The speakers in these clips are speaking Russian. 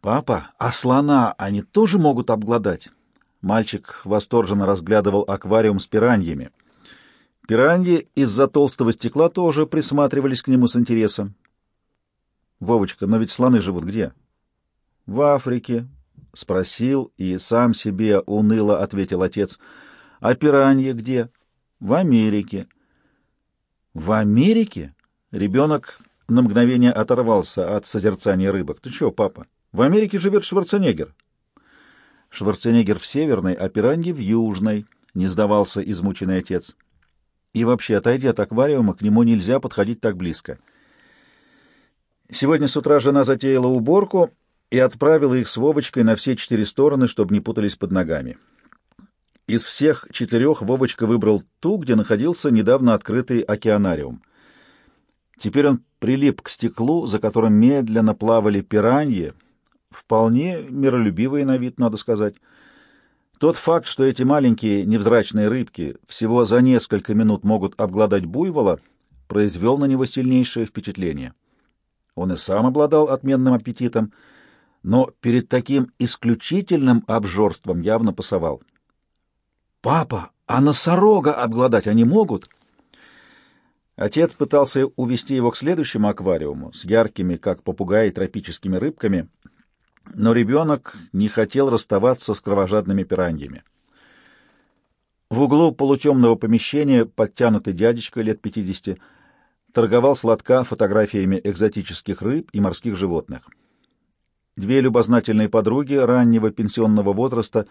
«Папа, а слона они тоже могут обглодать?» Мальчик восторженно разглядывал аквариум с пираньями. Пираньи из-за толстого стекла тоже присматривались к нему с интересом. «Вовочка, но ведь слоны живут где?» «В Африке», — спросил и сам себе уныло ответил отец. «А пираньи где?» «В Америке». «В Америке?» Ребенок на мгновение оторвался от созерцания рыбок. «Ты чего, папа? В Америке живет Шварценеггер». «Шварценеггер в северной, а пираньи в южной», — не сдавался измученный отец. «И вообще, отойди от аквариума, к нему нельзя подходить так близко». Сегодня с утра жена затеяла уборку и отправила их с Вовочкой на все четыре стороны, чтобы не путались под ногами. Из всех четырех Вовочка выбрал ту, где находился недавно открытый океанариум. Теперь он прилип к стеклу, за которым медленно плавали пираньи, вполне миролюбивые на вид, надо сказать. Тот факт, что эти маленькие невзрачные рыбки всего за несколько минут могут обглодать буйвола, произвел на него сильнейшее впечатление. Он и сам обладал отменным аппетитом, но перед таким исключительным обжорством явно пасовал. «Папа, а носорога обглодать они могут?» Отец пытался увести его к следующему аквариуму с яркими, как попугаи, тропическими рыбками, но ребенок не хотел расставаться с кровожадными пираньями. В углу полутемного помещения подтянутый дядечка лет пятидесяти торговал сладка фотографиями экзотических рыб и морских животных. Две любознательные подруги раннего пенсионного возраста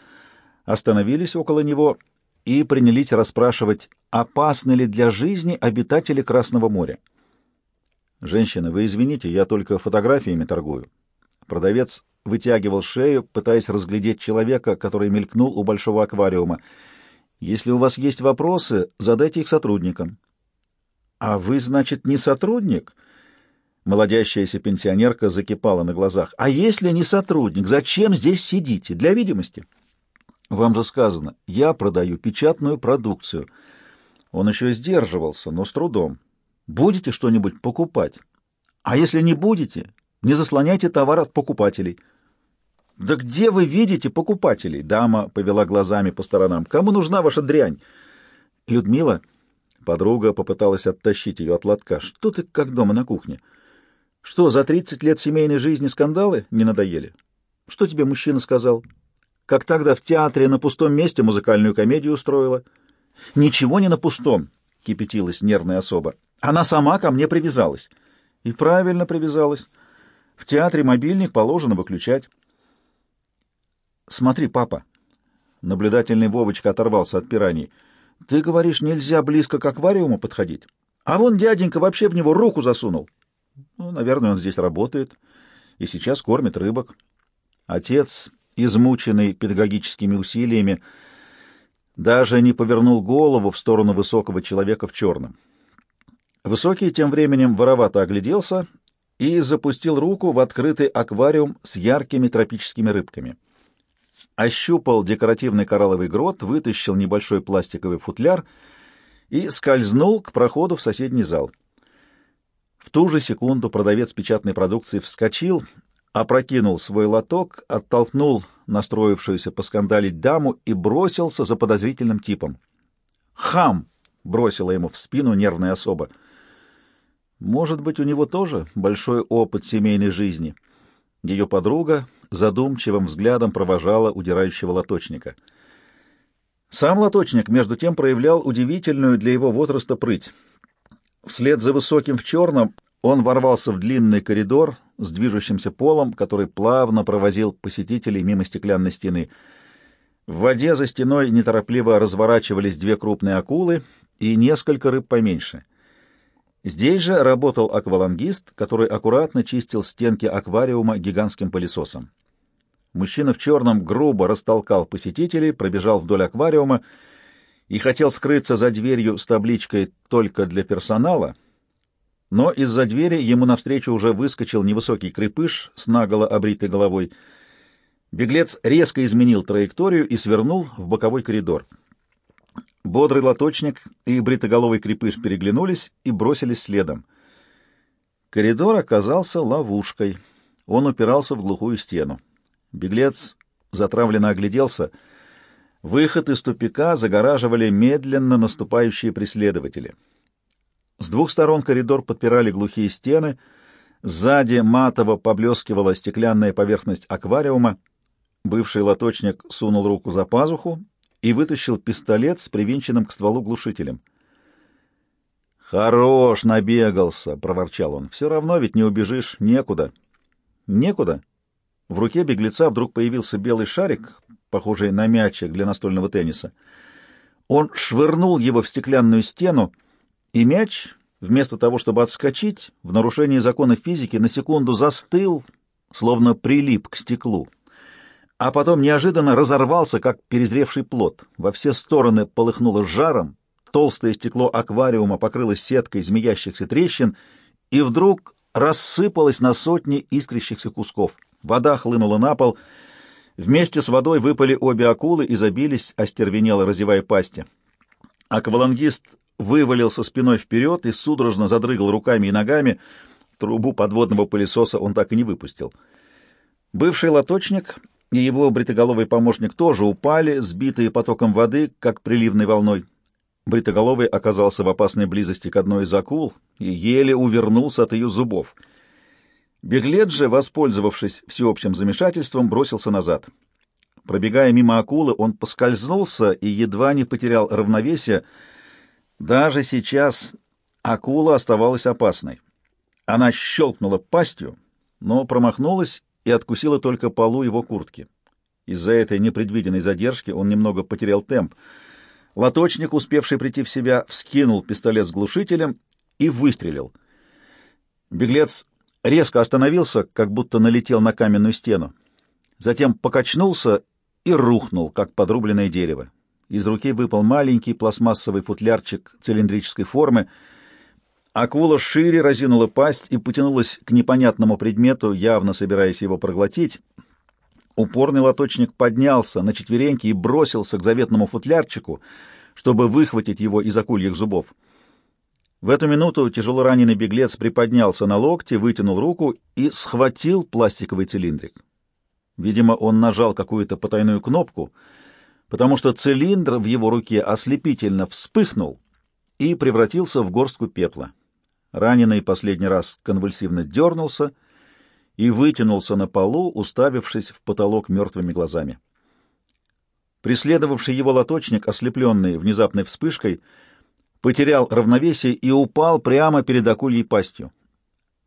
остановились около него и принялись расспрашивать, опасны ли для жизни обитатели Красного моря. «Женщина, вы извините, я только фотографиями торгую». Продавец вытягивал шею, пытаясь разглядеть человека, который мелькнул у большого аквариума. «Если у вас есть вопросы, задайте их сотрудникам». «А вы, значит, не сотрудник?» Молодящаяся пенсионерка закипала на глазах. «А если не сотрудник, зачем здесь сидите? Для видимости?» «Вам же сказано, я продаю печатную продукцию». Он еще сдерживался, но с трудом. «Будете что-нибудь покупать? А если не будете, не заслоняйте товар от покупателей». «Да где вы видите покупателей?» Дама повела глазами по сторонам. «Кому нужна ваша дрянь?» «Людмила...» Подруга попыталась оттащить ее от лотка. «Что ты как дома на кухне?» Что, за тридцать лет семейной жизни скандалы не надоели? Что тебе мужчина сказал? Как тогда в театре на пустом месте музыкальную комедию устроила? Ничего не на пустом, кипятилась нервная особа. Она сама ко мне привязалась. И правильно привязалась. В театре мобильник положено выключать. Смотри, папа. Наблюдательный Вовочка оторвался от пираний. Ты говоришь, нельзя близко к аквариуму подходить. А вон дяденька вообще в него руку засунул. Ну, наверное, он здесь работает и сейчас кормит рыбок. Отец, измученный педагогическими усилиями, даже не повернул голову в сторону высокого человека в черном. Высокий тем временем воровато огляделся и запустил руку в открытый аквариум с яркими тропическими рыбками. Ощупал декоративный коралловый грот, вытащил небольшой пластиковый футляр и скользнул к проходу в соседний зал. В ту же секунду продавец печатной продукции вскочил, опрокинул свой лоток, оттолкнул настроившуюся поскандалить даму и бросился за подозрительным типом. «Хам!» — бросила ему в спину нервная особа. «Может быть, у него тоже большой опыт семейной жизни». Ее подруга задумчивым взглядом провожала удирающего лоточника. Сам лоточник, между тем, проявлял удивительную для его возраста прыть. Вслед за высоким в черном он ворвался в длинный коридор с движущимся полом, который плавно провозил посетителей мимо стеклянной стены. В воде за стеной неторопливо разворачивались две крупные акулы и несколько рыб поменьше. Здесь же работал аквалангист, который аккуратно чистил стенки аквариума гигантским пылесосом. Мужчина в черном грубо растолкал посетителей, пробежал вдоль аквариума и хотел скрыться за дверью с табличкой «Только для персонала», но из-за двери ему навстречу уже выскочил невысокий крепыш с наголо обритой головой. Беглец резко изменил траекторию и свернул в боковой коридор. Бодрый лоточник и бритоголовый крепыш переглянулись и бросились следом. Коридор оказался ловушкой. он упирался в глухую стену. Беглец затравленно огляделся. Выход из тупика загораживали медленно наступающие преследователи. С двух сторон коридор подпирали глухие стены, сзади матово поблескивала стеклянная поверхность аквариума. Бывший лоточник сунул руку за пазуху и вытащил пистолет с привинченным к стволу глушителем. «Хорош, набегался!» — проворчал он. «Все равно ведь не убежишь. Некуда». «Некуда?» В руке беглеца вдруг появился белый шарик, похожий на мячик для настольного тенниса. Он швырнул его в стеклянную стену, и мяч, вместо того, чтобы отскочить, в нарушении закона физики на секунду застыл, словно прилип к стеклу а потом неожиданно разорвался, как перезревший плод. Во все стороны полыхнуло жаром, толстое стекло аквариума покрылось сеткой змеящихся трещин и вдруг рассыпалось на сотни искрящихся кусков. Вода хлынула на пол. Вместе с водой выпали обе акулы и забились, остервенело разевая пасти. Аквалангист вывалился спиной вперед и судорожно задрыгал руками и ногами. Трубу подводного пылесоса он так и не выпустил. Бывший лоточник и его бритоголовый помощник тоже упали, сбитые потоком воды, как приливной волной. Бритоголовый оказался в опасной близости к одной из акул и еле увернулся от ее зубов. Беглет же, воспользовавшись всеобщим замешательством, бросился назад. Пробегая мимо акулы, он поскользнулся и едва не потерял равновесие. Даже сейчас акула оставалась опасной. Она щелкнула пастью, но промахнулась и откусила только полу его куртки. Из-за этой непредвиденной задержки он немного потерял темп. Лоточник, успевший прийти в себя, вскинул пистолет с глушителем и выстрелил. Беглец резко остановился, как будто налетел на каменную стену. Затем покачнулся и рухнул, как подрубленное дерево. Из руки выпал маленький пластмассовый футлярчик цилиндрической формы — Акула шире разинула пасть и потянулась к непонятному предмету, явно собираясь его проглотить. Упорный лоточник поднялся на четвереньки и бросился к заветному футлярчику, чтобы выхватить его из акульих зубов. В эту минуту тяжело раненый беглец приподнялся на локте, вытянул руку и схватил пластиковый цилиндрик. Видимо, он нажал какую-то потайную кнопку, потому что цилиндр в его руке ослепительно вспыхнул и превратился в горстку пепла. Раненый последний раз конвульсивно дернулся и вытянулся на полу, уставившись в потолок мертвыми глазами. Преследовавший его лоточник, ослепленный внезапной вспышкой, потерял равновесие и упал прямо перед акульей пастью.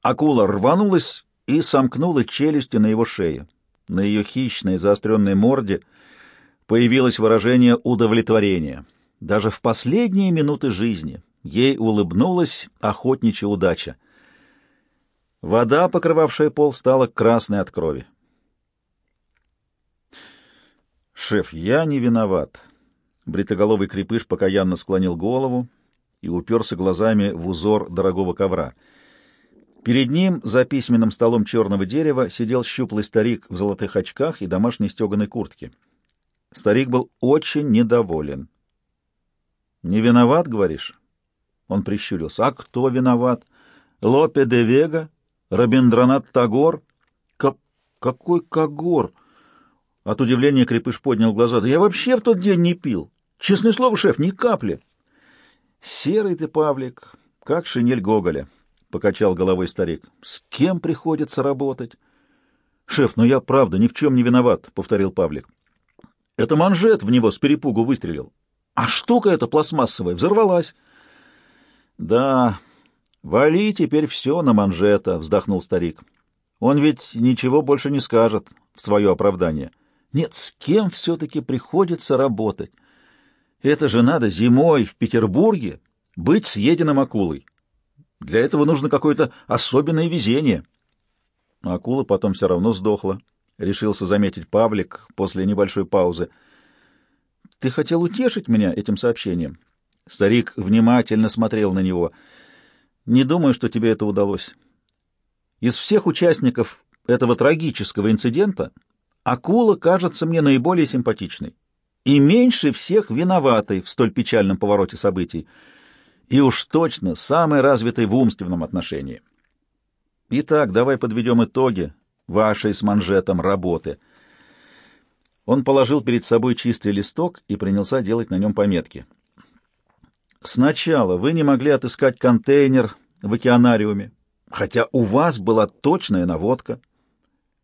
Акула рванулась и сомкнула челюсти на его шее. На ее хищной заостренной морде появилось выражение удовлетворения. Даже в последние минуты жизни Ей улыбнулась охотничья удача. Вода, покрывавшая пол, стала красной от крови. «Шеф, я не виноват». Бритоголовый крепыш покаянно склонил голову и уперся глазами в узор дорогого ковра. Перед ним, за письменным столом черного дерева, сидел щуплый старик в золотых очках и домашней стеганой куртке. Старик был очень недоволен. «Не виноват, говоришь?» Он прищурился. «А кто виноват? Лопе де Вега? Рабиндранат Тагор? Как... Какой Кагор?» От удивления Крепыш поднял глаза. «Да я вообще в тот день не пил. Честное слово, шеф, ни капли». «Серый ты, Павлик, как шинель Гоголя», — покачал головой старик. «С кем приходится работать?» «Шеф, ну я правда ни в чем не виноват», — повторил Павлик. «Это манжет в него с перепугу выстрелил. А штука эта пластмассовая взорвалась». Да, вали теперь все на манжета, вздохнул старик. Он ведь ничего больше не скажет в свое оправдание. Нет, с кем все-таки приходится работать? Это же надо зимой в Петербурге быть съеденным акулой. Для этого нужно какое-то особенное везение. Акула потом все равно сдохла, — решился заметить Павлик после небольшой паузы. — Ты хотел утешить меня этим сообщением? — Старик внимательно смотрел на него. «Не думаю, что тебе это удалось. Из всех участников этого трагического инцидента акула кажется мне наиболее симпатичной и меньше всех виноватой в столь печальном повороте событий, и уж точно самой развитой в умственном отношении. Итак, давай подведем итоги вашей с манжетом работы. Он положил перед собой чистый листок и принялся делать на нем пометки. Сначала вы не могли отыскать контейнер в океанариуме, хотя у вас была точная наводка.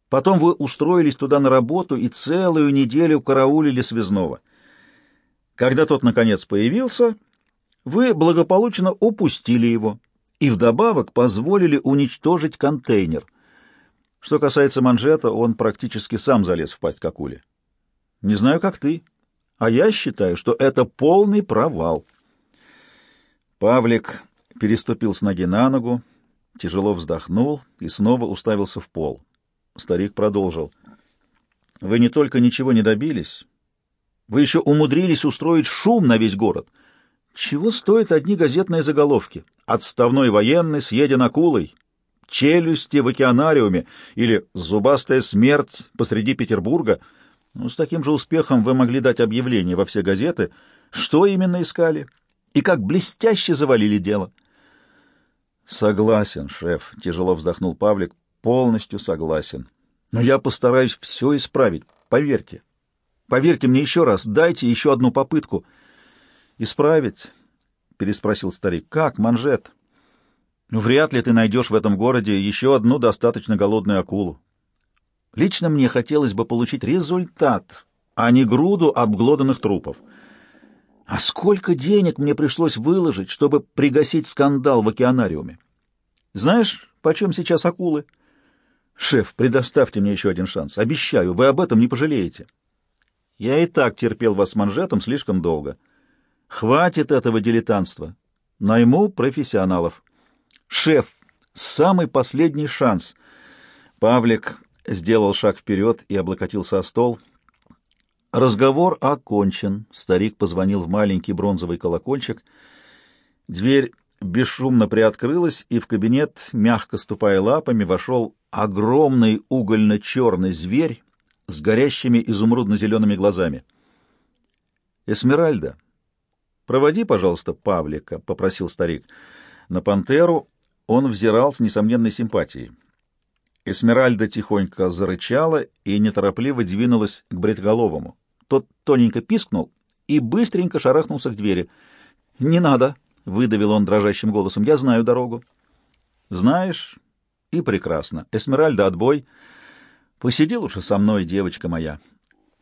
Потом вы устроились туда на работу и целую неделю караулили связного. Когда тот, наконец, появился, вы благополучно упустили его и вдобавок позволили уничтожить контейнер. Что касается манжета, он практически сам залез в пасть к акуле. Не знаю, как ты, а я считаю, что это полный провал. Павлик переступил с ноги на ногу, тяжело вздохнул и снова уставился в пол. Старик продолжил. «Вы не только ничего не добились, вы еще умудрились устроить шум на весь город. Чего стоят одни газетные заголовки? Отставной военный съеден акулой, челюсти в океанариуме или зубастая смерть посреди Петербурга. Ну, с таким же успехом вы могли дать объявление во все газеты, что именно искали и как блестяще завалили дело. Согласен, шеф, тяжело вздохнул Павлик, полностью согласен. Но я постараюсь все исправить, поверьте. Поверьте мне еще раз, дайте еще одну попытку. Исправить? переспросил старик. Как, манжет? Ну, вряд ли ты найдешь в этом городе еще одну достаточно голодную акулу. Лично мне хотелось бы получить результат, а не груду обглоданных трупов. А сколько денег мне пришлось выложить, чтобы пригасить скандал в океанариуме? Знаешь, почем сейчас акулы? Шеф, предоставьте мне еще один шанс. Обещаю, вы об этом не пожалеете. Я и так терпел вас манжетом слишком долго. Хватит этого дилетантства. Найму профессионалов. Шеф, самый последний шанс. Павлик сделал шаг вперед и облокотился о стол. Разговор окончен. Старик позвонил в маленький бронзовый колокольчик. Дверь бесшумно приоткрылась, и в кабинет, мягко ступая лапами, вошел огромный угольно-черный зверь с горящими изумрудно-зелеными глазами. «Эсмеральда, проводи, пожалуйста, Павлика», — попросил старик. На пантеру он взирал с несомненной симпатией. Эсмеральда тихонько зарычала и неторопливо двинулась к бритголовому. Тот тоненько пискнул и быстренько шарахнулся к двери. «Не надо!» — выдавил он дрожащим голосом. «Я знаю дорогу». «Знаешь?» «И прекрасно. Эсмеральда, отбой. Посиди лучше со мной, девочка моя».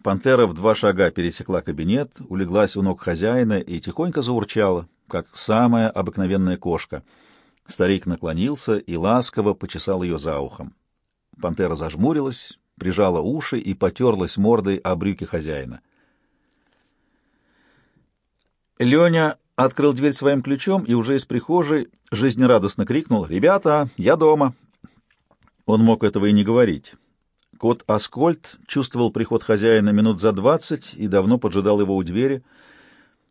Пантера в два шага пересекла кабинет, улеглась у ног хозяина и тихонько заурчала, как самая обыкновенная кошка. Старик наклонился и ласково почесал ее за ухом. Пантера зажмурилась, прижала уши и потерлась мордой о брюки хозяина. Леня открыл дверь своим ключом и уже из прихожей жизнерадостно крикнул «Ребята, я дома!». Он мог этого и не говорить. Кот Аскольд чувствовал приход хозяина минут за двадцать и давно поджидал его у двери.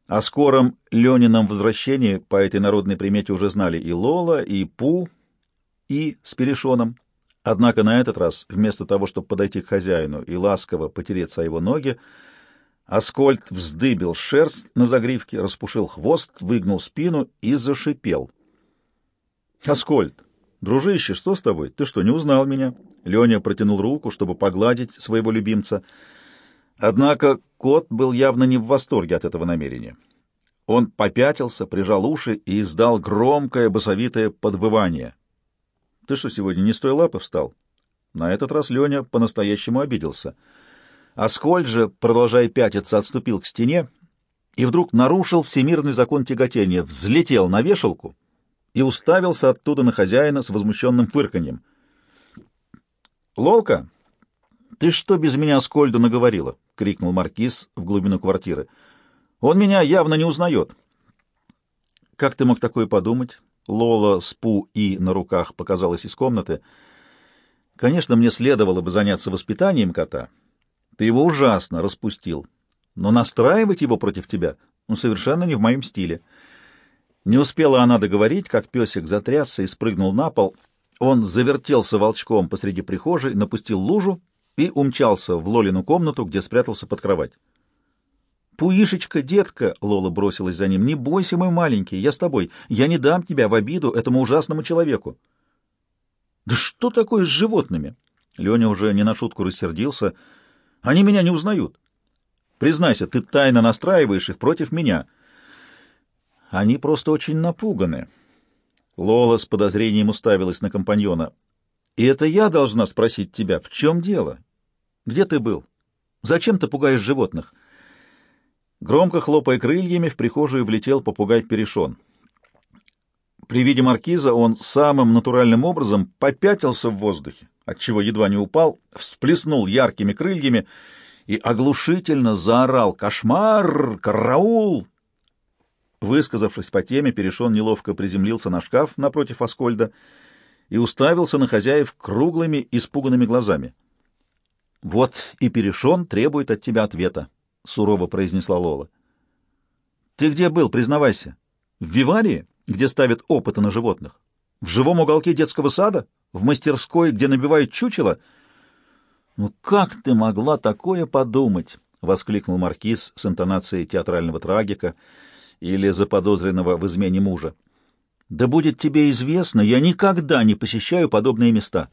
О скором Ленином возвращении по этой народной примете уже знали и Лола, и Пу, и с Перешоном. Однако на этот раз, вместо того, чтобы подойти к хозяину и ласково потереться о его ноги, Аскольд вздыбил шерсть на загривке, распушил хвост, выгнул спину и зашипел. «Аскольд, дружище, что с тобой? Ты что, не узнал меня?» Леня протянул руку, чтобы погладить своего любимца. Однако кот был явно не в восторге от этого намерения. Он попятился, прижал уши и издал громкое басовитое подвывание — ты что, сегодня не с той лапы встал? На этот раз Леня по-настоящему обиделся. Аскольд же, продолжая пятиться, отступил к стене и вдруг нарушил всемирный закон тяготения, взлетел на вешалку и уставился оттуда на хозяина с возмущенным фырканьем. «Лолка, ты что без меня Аскольду наговорила?» — крикнул маркиз в глубину квартиры. «Он меня явно не узнает». «Как ты мог такое подумать?» Лола с Пу и на руках показалась из комнаты. Конечно, мне следовало бы заняться воспитанием кота. Ты его ужасно распустил. Но настраивать его против тебя ну, совершенно не в моем стиле. Не успела она договорить, как песик затрясся и спрыгнул на пол. Он завертелся волчком посреди прихожей, напустил лужу и умчался в Лолину комнату, где спрятался под кровать. «Пуишечка, детка!» — Лола бросилась за ним. «Не бойся, мой маленький, я с тобой. Я не дам тебя в обиду этому ужасному человеку». «Да что такое с животными?» Леня уже не на шутку рассердился. Они меня не узнают. Признайся, ты тайно настраиваешь их против меня. Они просто очень напуганы. Лола с подозрением уставилась на компаньона. И это я должна спросить тебя, в чем дело? Где ты был? Зачем ты пугаешь животных? Громко хлопая крыльями, в прихожую влетел попугай Перешон. При виде маркиза он самым натуральным образом попятился в воздухе, отчего едва не упал, всплеснул яркими крыльями и оглушительно заорал «Кошмар! Караул!». Высказавшись по теме, Перешон неловко приземлился на шкаф напротив Аскольда и уставился на хозяев круглыми, испуганными глазами. «Вот и Перешон требует от тебя ответа», — сурово произнесла Лола. «Ты где был, признавайся? В Виварии, где ставят опыты на животных? В живом уголке детского сада? В мастерской, где набивают чучело?» «Ну как ты могла такое подумать?» — воскликнул маркиз с интонацией театрального трагика или заподозренного в измене мужа. Да будет тебе известно, я никогда не посещаю подобные места.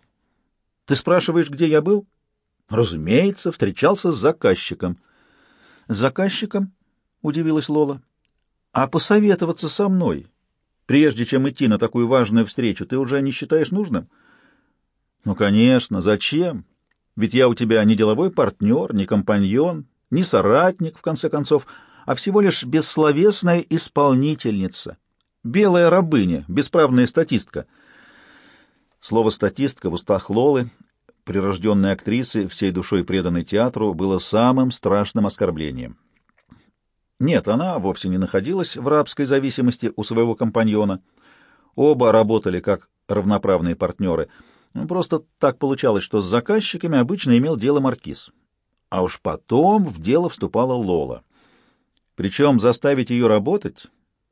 Ты спрашиваешь, где я был? Разумеется, встречался с заказчиком. Заказчиком? Удивилась Лола. А посоветоваться со мной, прежде чем идти на такую важную встречу, ты уже не считаешь нужным? Ну, конечно, зачем? Ведь я у тебя не деловой партнер, не компаньон, не соратник, в конце концов, а всего лишь бессловесная исполнительница, Белая рабыня, бесправная статистка. Слово «статистка» в устах Лолы, прирожденной актрисы, всей душой преданной театру, было самым страшным оскорблением. Нет, она вовсе не находилась в рабской зависимости у своего компаньона. Оба работали как равноправные партнеры. Просто так получалось, что с заказчиками обычно имел дело маркиз. А уж потом в дело вступала Лола. Причем заставить ее работать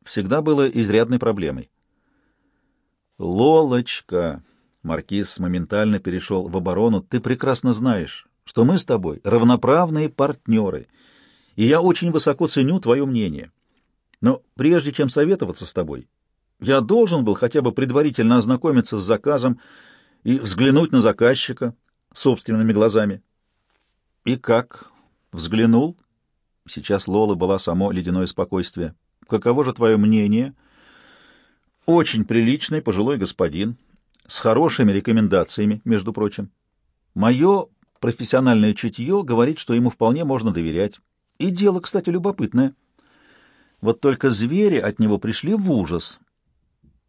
всегда было изрядной проблемой. «Лолочка!» — Маркиз моментально перешел в оборону. «Ты прекрасно знаешь, что мы с тобой равноправные партнеры, и я очень высоко ценю твое мнение. Но прежде чем советоваться с тобой, я должен был хотя бы предварительно ознакомиться с заказом и взглянуть на заказчика собственными глазами». «И как? Взглянул?» Сейчас Лола была само ледяное спокойствие. Каково же твое мнение? Очень приличный пожилой господин, с хорошими рекомендациями, между прочим. Мое профессиональное чутье говорит, что ему вполне можно доверять. И дело, кстати, любопытное. Вот только звери от него пришли в ужас.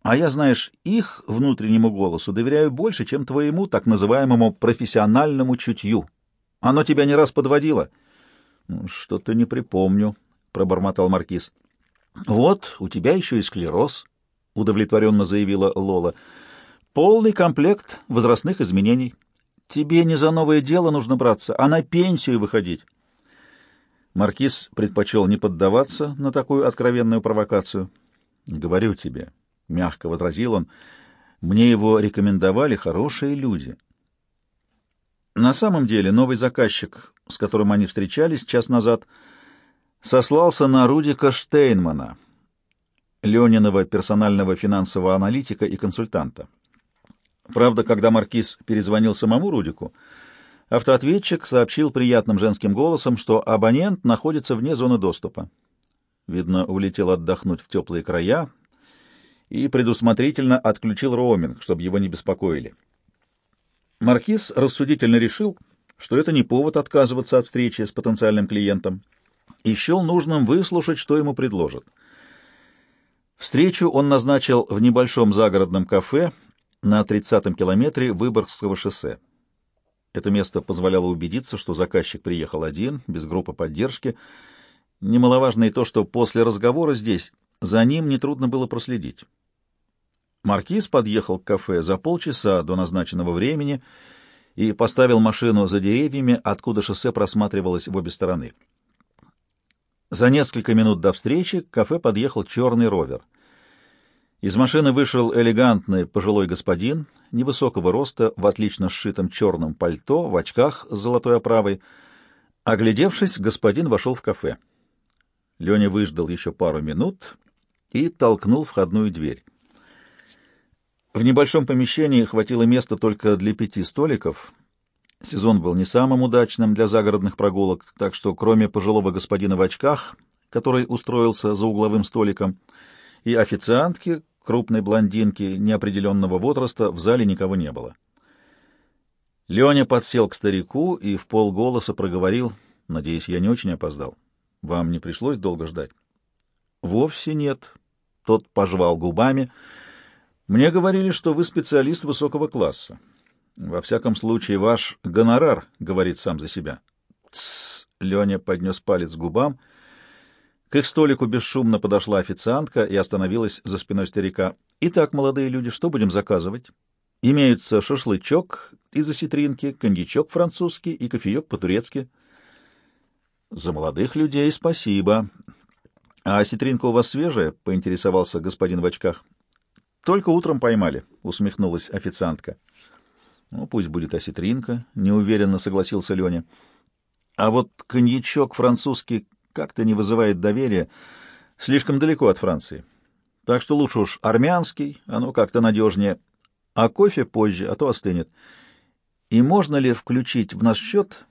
А я, знаешь, их внутреннему голосу доверяю больше, чем твоему так называемому профессиональному чутью. Оно тебя не раз подводило? «Ну, — Что-то не припомню, — пробормотал маркиз. «Вот, у тебя еще и склероз», — удовлетворенно заявила Лола. «Полный комплект возрастных изменений. Тебе не за новое дело нужно браться, а на пенсию выходить». Маркиз предпочел не поддаваться на такую откровенную провокацию. «Говорю тебе», — мягко возразил он, — «мне его рекомендовали хорошие люди». На самом деле новый заказчик, с которым они встречались час назад, — сослался на Рудика Штейнмана, Лениного персонального финансового аналитика и консультанта. Правда, когда маркиз перезвонил самому Рудику, автоответчик сообщил приятным женским голосом, что абонент находится вне зоны доступа. Видно, улетел отдохнуть в теплые края и предусмотрительно отключил роуминг, чтобы его не беспокоили. Маркиз рассудительно решил, что это не повод отказываться от встречи с потенциальным клиентом, и счел нужным выслушать, что ему предложат. Встречу он назначил в небольшом загородном кафе на 30-м километре Выборгского шоссе. Это место позволяло убедиться, что заказчик приехал один, без группы поддержки. Немаловажно и то, что после разговора здесь за ним нетрудно было проследить. Маркиз подъехал к кафе за полчаса до назначенного времени и поставил машину за деревьями, откуда шоссе просматривалось в обе стороны. За несколько минут до встречи к кафе подъехал черный ровер. Из машины вышел элегантный пожилой господин, невысокого роста, в отлично сшитом черном пальто, в очках с золотой оправой. Оглядевшись, господин вошел в кафе. Леня выждал еще пару минут и толкнул входную дверь. В небольшом помещении хватило места только для пяти столиков, Сезон был не самым удачным для загородных прогулок, так что кроме пожилого господина в очках, который устроился за угловым столиком, и официантки, крупной блондинки неопределенного возраста, в зале никого не было. Леня подсел к старику и в полголоса проговорил, «Надеюсь, я не очень опоздал. Вам не пришлось долго ждать?» «Вовсе нет». Тот пожевал губами. «Мне говорили, что вы специалист высокого класса. Во всяком случае, ваш гонорар говорит сам за себя». «Тссс!» — Леня поднес палец к губам. К их столику бесшумно подошла официантка и остановилась за спиной старика. «Итак, молодые люди, что будем заказывать?» Имеются шашлычок из осетринки, коньячок французский и кофеек по-турецки. За молодых людей спасибо. А осетринка у вас свежая? — поинтересовался господин в очках. Только утром поймали, — усмехнулась официантка. Ну, пусть будет осетринка, — неуверенно согласился Леня. А вот коньячок французский как-то не вызывает доверия, слишком далеко от Франции. Так что лучше уж армянский, оно как-то надежнее — а кофе позже, а то остынет. И можно ли включить в наш счет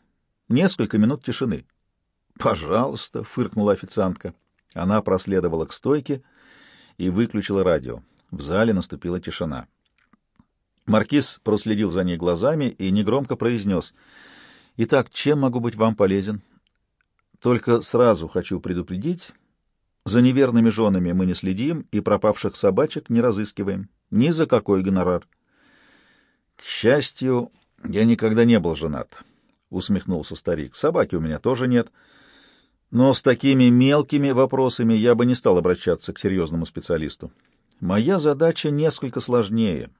несколько минут тишины? — Пожалуйста, — фыркнула официантка. Она проследовала к стойке и выключила радио. В зале наступила тишина. Маркиз проследил за ней глазами и негромко произнес. — Итак, чем могу быть вам полезен? Только сразу хочу предупредить, за неверными женами мы не следим и пропавших собачек не разыскиваем. Ни за какой гонорар. К счастью, я никогда не был женат, — усмехнулся старик. Собаки у меня тоже нет. Но с такими мелкими вопросами я бы не стал обращаться к серьезному специалисту. Моя задача несколько сложнее.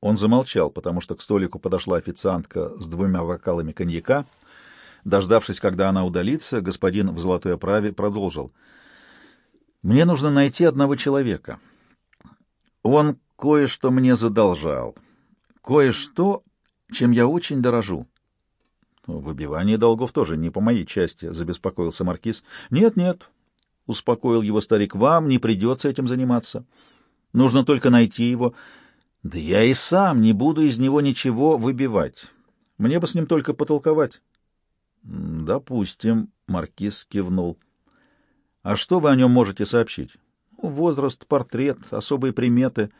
Он замолчал, потому что к столику подошла официантка с двумя бокалами коньяка. Дождавшись, когда она удалится, господин в золотой оправе продолжил. «Мне нужно найти одного человека». Он кое-что мне задолжал. Кое-что, чем я очень дорожу. Выбивание долгов тоже не по моей части, — забеспокоился Маркиз. Нет, нет, — успокоил его старик, — вам не придется этим заниматься. Нужно только найти его. Да я и сам не буду из него ничего выбивать. Мне бы с ним только потолковать. Допустим, — Маркиз кивнул. А что вы о нем можете сообщить? Возраст, портрет, особые приметы.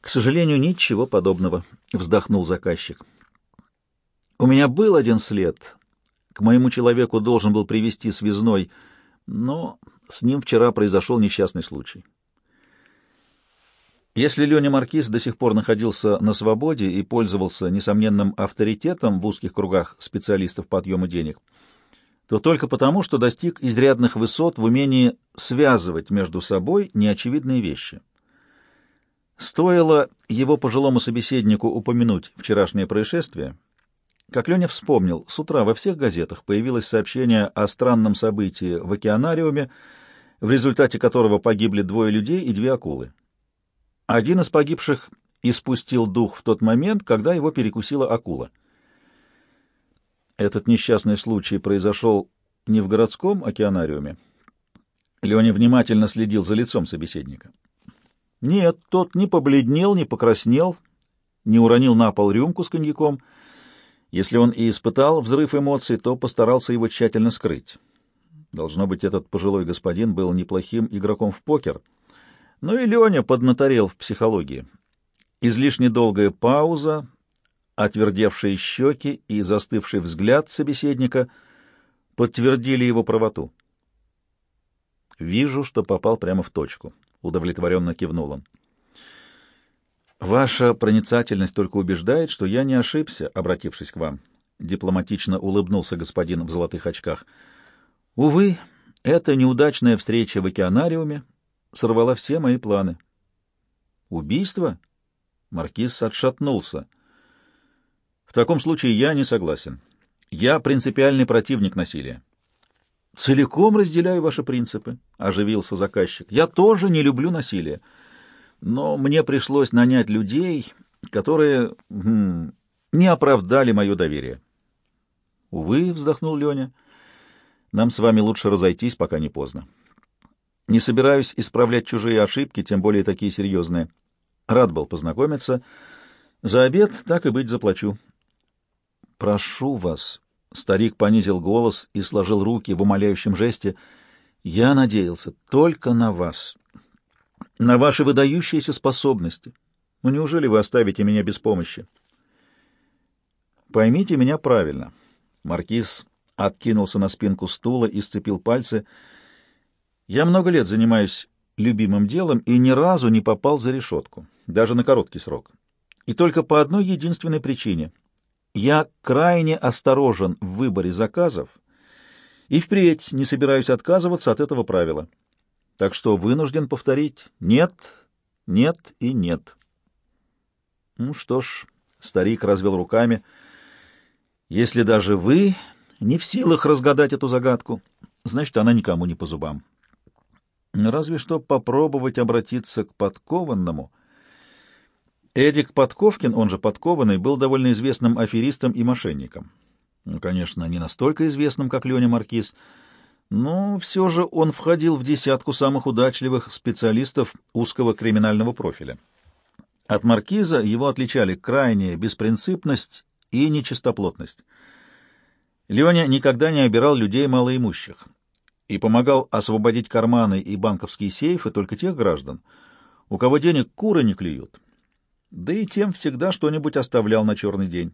К сожалению, ничего подобного, — вздохнул заказчик. У меня был один след. К моему человеку должен был привести связной, но с ним вчера произошел несчастный случай. Если Леня Маркиз до сих пор находился на свободе и пользовался несомненным авторитетом в узких кругах специалистов по отъему денег, — то только потому, что достиг изрядных высот в умении связывать между собой неочевидные вещи. Стоило его пожилому собеседнику упомянуть вчерашнее происшествие, как Леня вспомнил, с утра во всех газетах появилось сообщение о странном событии в океанариуме, в результате которого погибли двое людей и две акулы. Один из погибших испустил дух в тот момент, когда его перекусила акула — этот несчастный случай произошел не в городском океанариуме. Леня внимательно следил за лицом собеседника. Нет, тот не побледнел, не покраснел, не уронил на пол рюмку с коньяком. Если он и испытал взрыв эмоций, то постарался его тщательно скрыть. Должно быть, этот пожилой господин был неплохим игроком в покер. Но и Леня поднаторел в психологии. Излишне долгая пауза, Отвердевшие щеки и застывший взгляд собеседника подтвердили его правоту. «Вижу, что попал прямо в точку», — удовлетворенно кивнул он. «Ваша проницательность только убеждает, что я не ошибся, обратившись к вам», — дипломатично улыбнулся господин в золотых очках. «Увы, эта неудачная встреча в океанариуме сорвала все мои планы». «Убийство?» Маркиз отшатнулся. В таком случае я не согласен. Я принципиальный противник насилия. Целиком разделяю ваши принципы, оживился заказчик. Я тоже не люблю насилие. Но мне пришлось нанять людей, которые хм, не оправдали мое доверие. Увы, вздохнул Леня. Нам с вами лучше разойтись, пока не поздно. Не собираюсь исправлять чужие ошибки, тем более такие серьезные. Рад был познакомиться. За обед так и быть заплачу. Прошу вас, старик понизил голос и сложил руки в умоляющем жесте. Я надеялся только на вас, на ваши выдающиеся способности. Ну неужели вы оставите меня без помощи? Поймите меня правильно. Маркиз откинулся на спинку стула и сцепил пальцы. Я много лет занимаюсь любимым делом и ни разу не попал за решетку, даже на короткий срок. И только по одной единственной причине. Я крайне осторожен в выборе заказов и впредь не собираюсь отказываться от этого правила. Так что вынужден повторить «нет, нет и нет». Ну что ж, старик развел руками. Если даже вы не в силах разгадать эту загадку, значит, она никому не по зубам. Разве что попробовать обратиться к подкованному. Эдик Подковкин, он же Подкованный, был довольно известным аферистом и мошенником. Ну, конечно, не настолько известным, как Леня Маркиз, но все же он входил в десятку самых удачливых специалистов узкого криминального профиля. От Маркиза его отличали крайняя беспринципность и нечистоплотность. Леня никогда не обирал людей малоимущих и помогал освободить карманы и банковские сейфы только тех граждан, у кого денег куры не клюют. Да и тем всегда что-нибудь оставлял на черный день.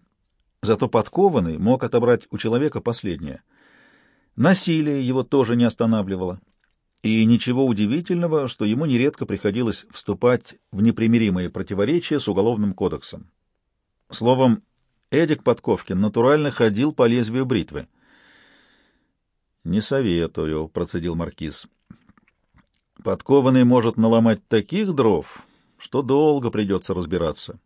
Зато подкованный мог отобрать у человека последнее. Насилие его тоже не останавливало. И ничего удивительного, что ему нередко приходилось вступать в непримиримые противоречия с Уголовным кодексом. Словом, Эдик Подковкин натурально ходил по лезвию бритвы. «Не советую», — процедил маркиз. «Подкованный может наломать таких дров, что долго придется разбираться.